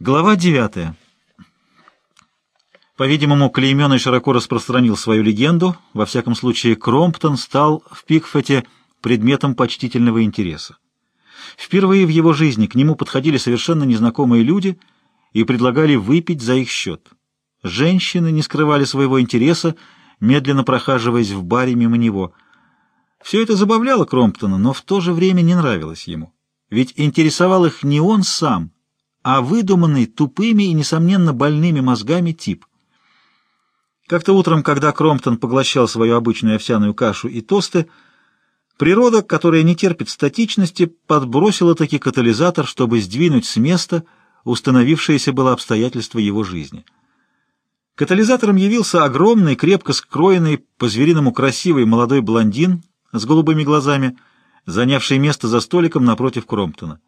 Глава 9. По-видимому, Клейменный широко распространил свою легенду. Во всяком случае, Кромптон стал в Пикфете предметом почтительного интереса. Впервые в его жизни к нему подходили совершенно незнакомые люди и предлагали выпить за их счет. Женщины не скрывали своего интереса, медленно прохаживаясь в баре мимо него. Все это забавляло Кромптона, но в то же время не нравилось ему. Ведь интересовал их не он сам, а выдуманный тупыми и, несомненно, больными мозгами тип. Как-то утром, когда Кромптон поглощал свою обычную овсяную кашу и тосты, природа, которая не терпит статичности, подбросила таки катализатор, чтобы сдвинуть с места установившееся было обстоятельство его жизни. Катализатором явился огромный, крепко скроенный, по-звериному красивый молодой блондин с голубыми глазами, занявший место за столиком напротив Кромптона.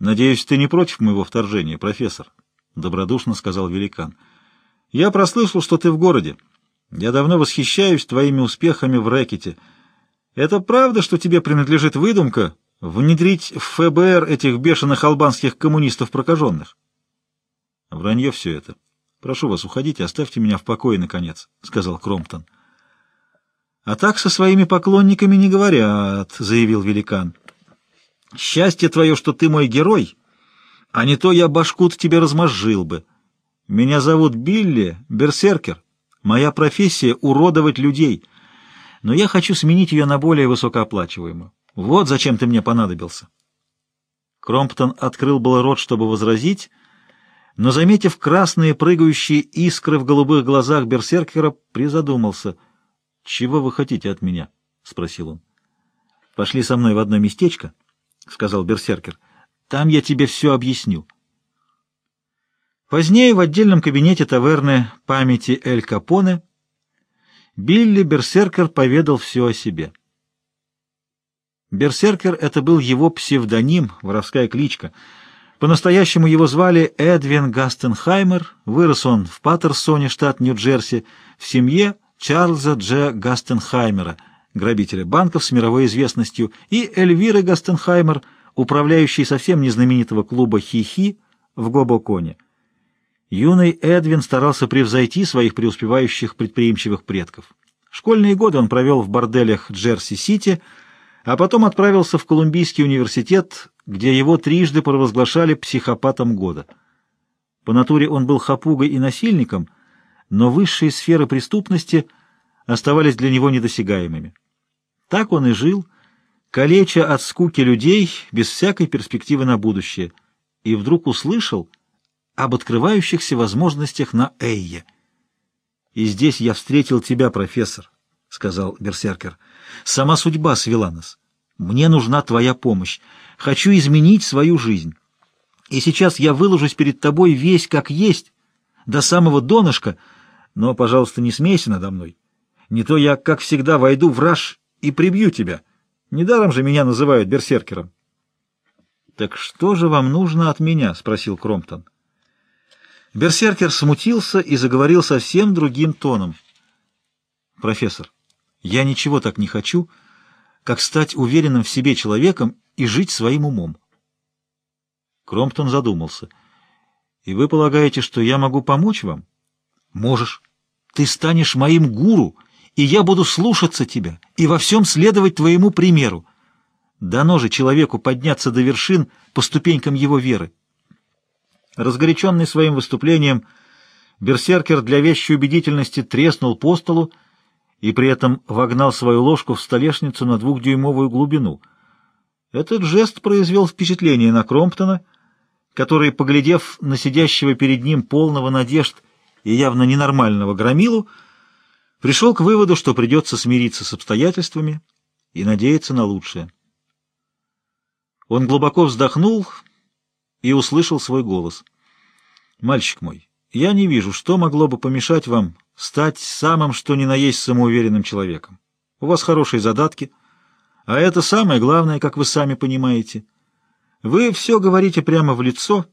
«Надеюсь, ты не против моего вторжения, профессор?» — добродушно сказал великан. «Я прослышал, что ты в городе. Я давно восхищаюсь твоими успехами в рэкете. Это правда, что тебе принадлежит выдумка внедрить в ФБР этих бешеных албанских коммунистов-прокаженных?» «Вранье все это. Прошу вас, уходите, оставьте меня в покое, наконец», — сказал Кромптон. «А так со своими поклонниками не говорят», — заявил великан. Счастье твое, что ты мой герой, а не то я башку-то тебе размозжил бы. Меня зовут Билли, берсеркер. Моя профессия — уродовать людей. Но я хочу сменить ее на более высокооплачиваемую. Вот зачем ты мне понадобился. Кромптон открыл был рот, чтобы возразить, но, заметив красные прыгающие искры в голубых глазах берсеркера, призадумался. — Чего вы хотите от меня? — спросил он. — Пошли со мной в одно местечко —— сказал Берсеркер. — Там я тебе все объясню. Позднее в отдельном кабинете таверны памяти Эль Капоне Билли Берсеркер поведал все о себе. Берсеркер — это был его псевдоним, воровская кличка. По-настоящему его звали Эдвин Гастенхаймер, вырос он в Паттерсоне, штат Нью-Джерси, в семье Чарльза Дж. Гастенхаймера — грабителя банков с мировой известностью, и Эльвиры Гастенхаймер, управляющей совсем незнаменитого клуба «Хи-Хи» в Гобоконе. Юный Эдвин старался превзойти своих преуспевающих предприимчивых предков. Школьные годы он провел в борделях Джерси-Сити, а потом отправился в Колумбийский университет, где его трижды провозглашали психопатом года. По натуре он был хапугой и насильником, но высшие сферы преступности оставались для него недосягаемыми. Так он и жил, калеча от скуки людей, без всякой перспективы на будущее, и вдруг услышал об открывающихся возможностях на Эйе. «И здесь я встретил тебя, профессор», — сказал Берсеркер. «Сама судьба свела нас. Мне нужна твоя помощь. Хочу изменить свою жизнь. И сейчас я выложусь перед тобой весь как есть, до самого донышка, но, пожалуйста, не смейся надо мной. Не то я, как всегда, войду в раж и прибью тебя. Недаром же меня называют берсеркером. — Так что же вам нужно от меня? — спросил Кромптон. Берсеркер смутился и заговорил совсем другим тоном. — Профессор, я ничего так не хочу, как стать уверенным в себе человеком и жить своим умом. Кромптон задумался. — И вы полагаете, что я могу помочь вам? — Можешь. Ты станешь моим гуру — и я буду слушаться тебя и во всем следовать твоему примеру. Дано же человеку подняться до вершин по ступенькам его веры. Разгоряченный своим выступлением, берсеркер для вещей убедительности треснул по столу и при этом вогнал свою ложку в столешницу на двухдюймовую глубину. Этот жест произвел впечатление на Кромптона, который, поглядев на сидящего перед ним полного надежд и явно ненормального громилу, пришел к выводу, что придется смириться с обстоятельствами и надеяться на лучшее. Он глубоко вздохнул и услышал свой голос. «Мальчик мой, я не вижу, что могло бы помешать вам стать самым что ни на есть самоуверенным человеком. У вас хорошие задатки, а это самое главное, как вы сами понимаете. Вы все говорите прямо в лицо,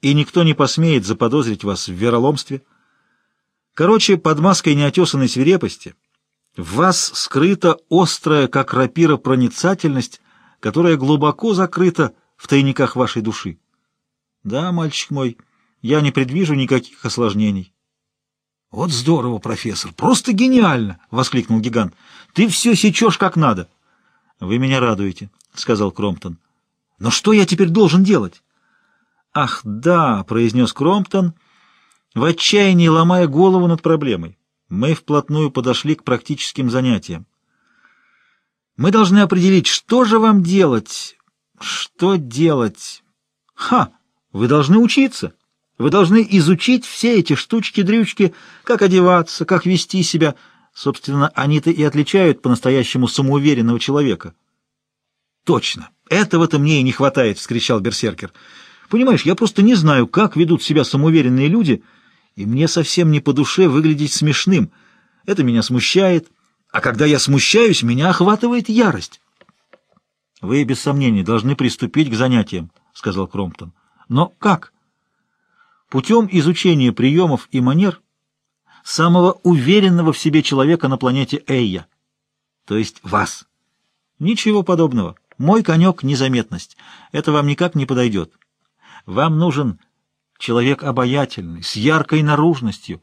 и никто не посмеет заподозрить вас в вероломстве». Короче, под маской неотесанной свирепости в вас скрыта острая, как рапира, проницательность, которая глубоко закрыта в тайниках вашей души. Да, мальчик мой, я не предвижу никаких осложнений. Вот здорово, профессор, просто гениально, воскликнул гигант. Ты все сечешь как надо. Вы меня радуете, сказал Кромптон. Но что я теперь должен делать? Ах, да, произнес Кромптон, в отчаянии ломая голову над проблемой. Мы вплотную подошли к практическим занятиям. Мы должны определить, что же вам делать. Что делать? Ха! Вы должны учиться. Вы должны изучить все эти штучки-дрючки, как одеваться, как вести себя. Собственно, они-то и отличают по-настоящему самоуверенного человека. Точно. Этого-то мне и не хватает, — вскричал Берсеркер. Понимаешь, я просто не знаю, как ведут себя самоуверенные люди, и мне совсем не по душе выглядеть смешным. Это меня смущает. А когда я смущаюсь, меня охватывает ярость. — Вы, без сомнений, должны приступить к занятиям, — сказал Кромптон. — Но как? — Путем изучения приемов и манер самого уверенного в себе человека на планете Эйя, то есть вас. Ничего подобного. Мой конек — незаметность. Это вам никак не подойдет. Вам нужен человек обаятельный, с яркой наружностью,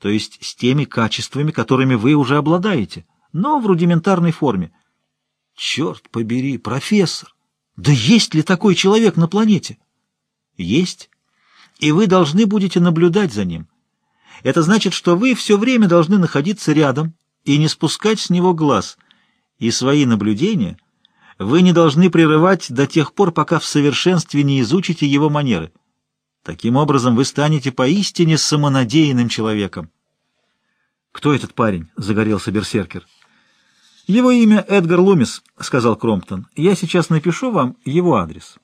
то есть с теми качествами, которыми вы уже обладаете, но в рудиментарной форме. Черт побери, профессор! Да есть ли такой человек на планете? Есть. И вы должны будете наблюдать за ним. Это значит, что вы все время должны находиться рядом и не спускать с него глаз. И свои наблюдения вы не должны прерывать до тех пор, пока в совершенстве не изучите его манеры. Таким образом, вы станете поистине самонадеянным человеком. «Кто этот парень?» — загорелся берсеркер. «Его имя Эдгар Лумис», — сказал Кромптон. «Я сейчас напишу вам его адрес».